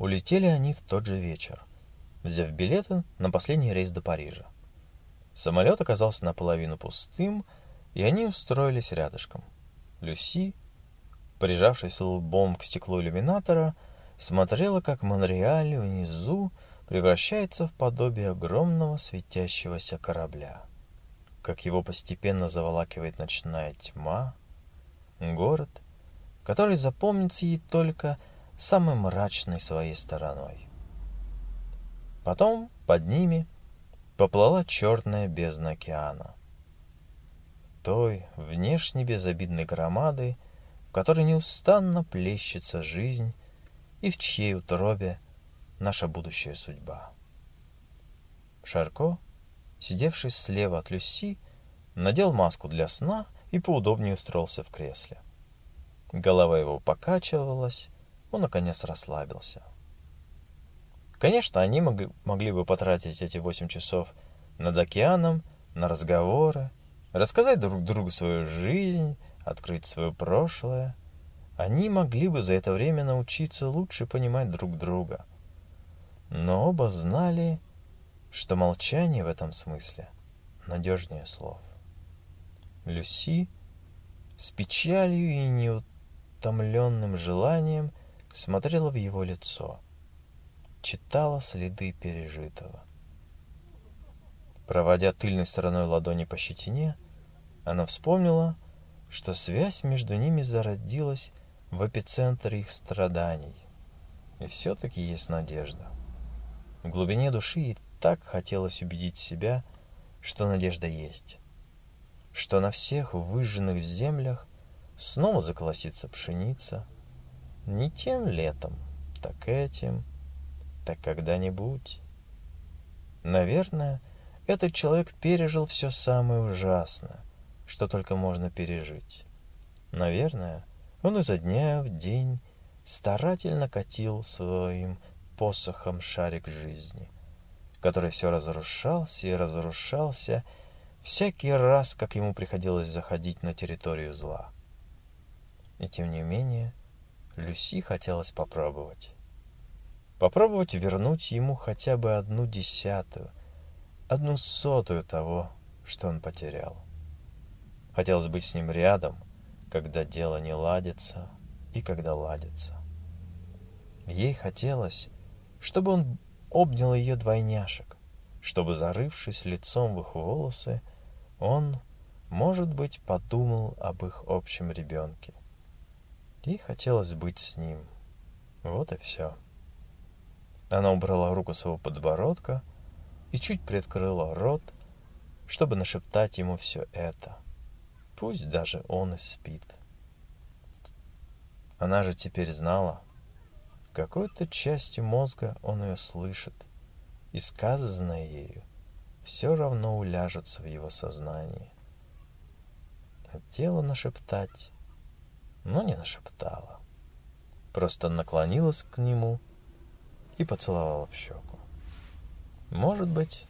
улетели они в тот же вечер, взяв билеты на последний рейс до Парижа. Самолет оказался наполовину пустым, и они устроились рядышком. Люси, прижавшись лбом к стеклу иллюминатора, смотрела, как Монреаль внизу превращается в подобие огромного светящегося корабля, как его постепенно заволакивает ночная тьма, город, который запомнится ей только самой мрачной своей стороной. Потом под ними поплыла черная бездна океана. Той внешне безобидной громады, в которой неустанно плещется жизнь и в чьей утробе наша будущая судьба. Шарко, сидевший слева от Люси, надел маску для сна и поудобнее устроился в кресле. Голова его покачивалась, он наконец расслабился. Конечно, они могли, бы потратить эти восемь часов над океаном, на разговоры, рассказать друг другу свою жизнь, открыть свое прошлое. Они могли бы за это время научиться лучше понимать друг друга. Но оба знали, что молчание в этом смысле надежнее слов. Люси с печалью и неутомленным желанием смотрела в его лицо, читала следы пережитого. Проводя тыльной стороной ладони по щетине, она вспомнила, что связь между ними зародилась в эпицентре их страданий. И все-таки есть надежда. В глубине души ей так хотелось убедить себя, что надежда есть. Что на всех выжженных землях снова заколосится пшеница. Не тем летом, так этим, так когда-нибудь. Наверное, этот человек пережил все самое ужасное, что только можно пережить. Наверное, он изо дня в день старательно катил своим посохом шарик жизни, который все разрушался и разрушался всякий раз, как ему приходилось заходить на территорию зла. И тем не менее, Люси хотелось попробовать. Попробовать вернуть ему хотя бы одну десятую, одну сотую того, что он потерял. Хотелось быть с ним рядом, когда дело не ладится и когда ладится. Ей хотелось, чтобы он обнял ее двойняшек, чтобы, зарывшись лицом в их волосы, он, может быть, подумал об их общем ребенке. Ей хотелось быть с ним. Вот и все. Она убрала руку с его подбородка и чуть приоткрыла рот, чтобы нашептать ему все это. Пусть даже он и спит. Она же теперь знала, какой-то частью мозга он ее слышит, и сказанное ею все равно уляжется в его сознании. Хотела нашептать, но не нашептала. Просто наклонилась к нему и поцеловала в щеку. Может быть,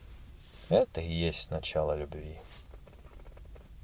это и есть начало любви.